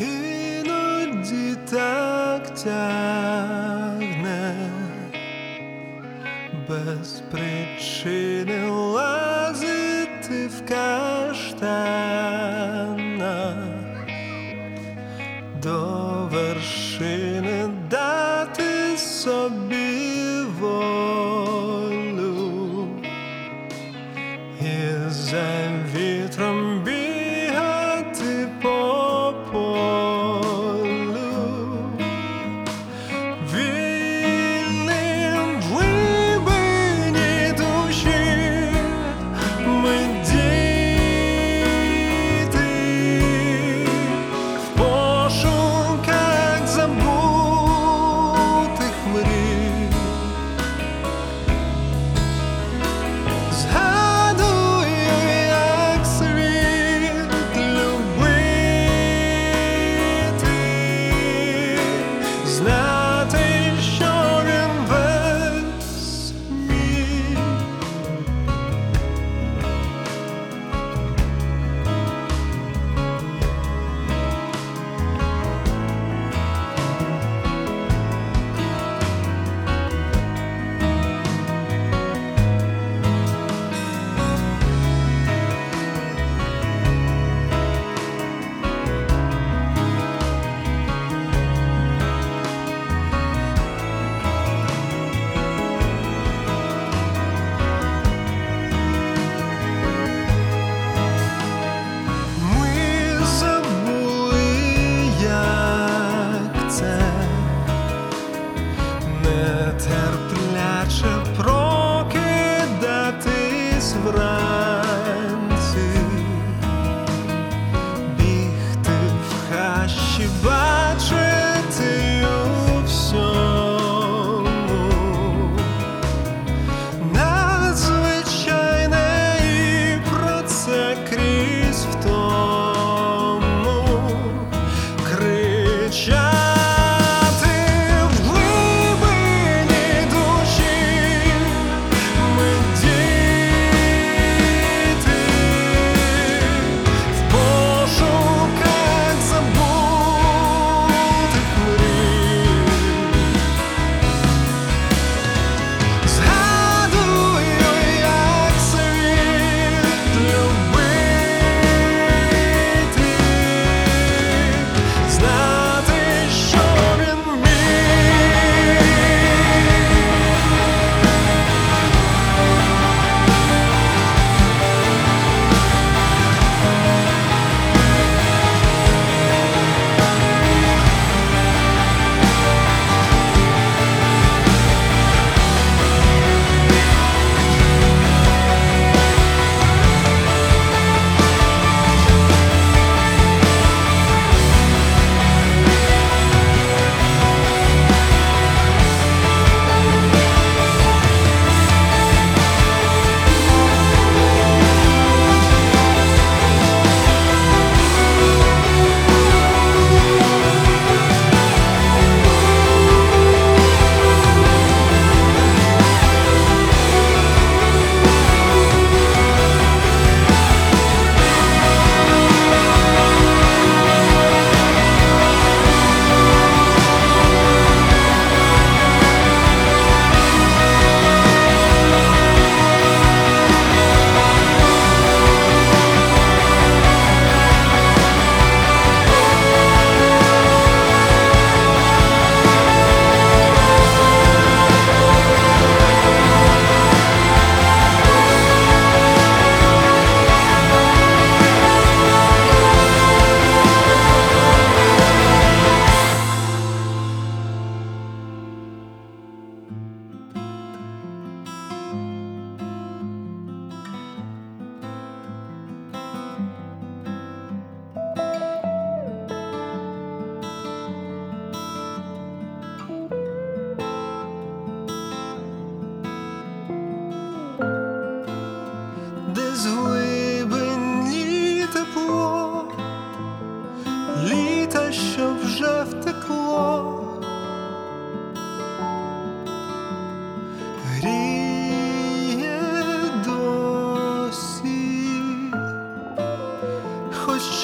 іноді так тягне без причини лазити в каштанах. До вершини дати собі sunshine.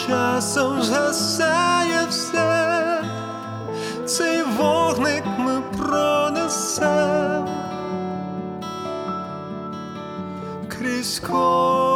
Часом згасає все, цей вогник ми пронесем. Крізь кожен